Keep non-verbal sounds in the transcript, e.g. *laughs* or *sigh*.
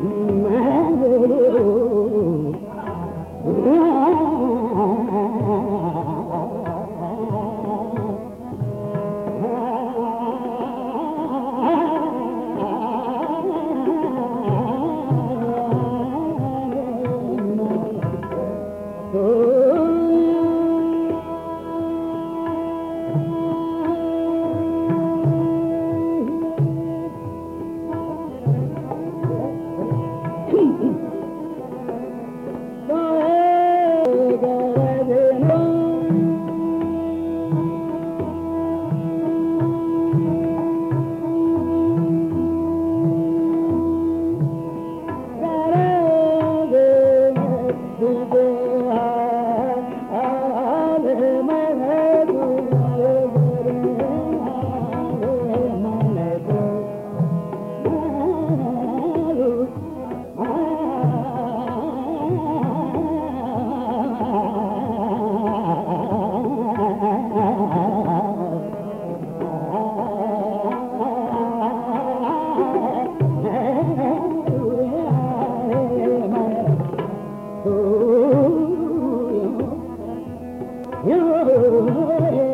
Mm-hmm. you. *laughs*